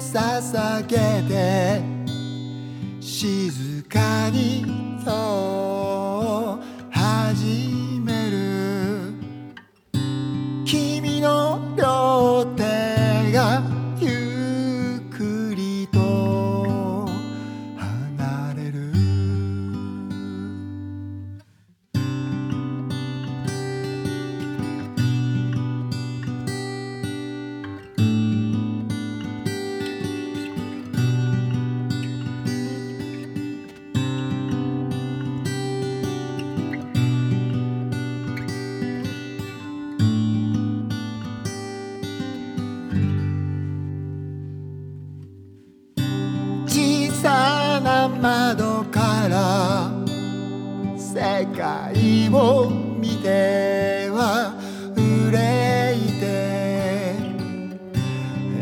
捧げてら世界を見ては憂いて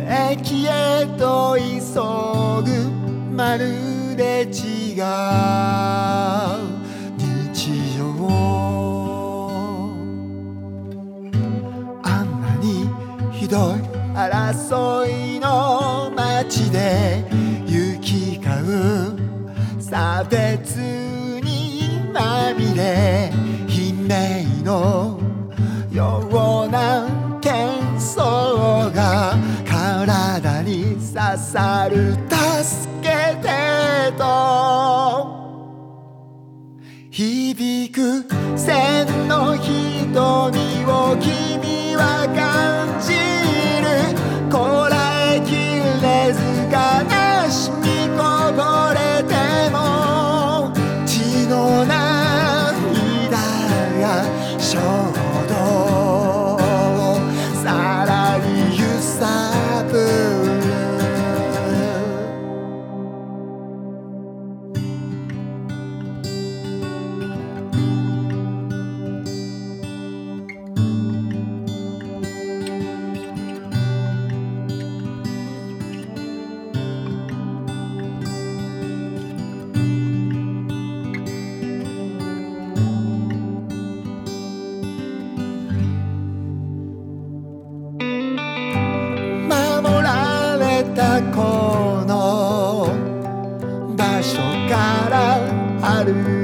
駅へと急ぐまるで違う。日常あんなにひどい争いの街で雪きう。差別にまみれ。たこの場所から歩いて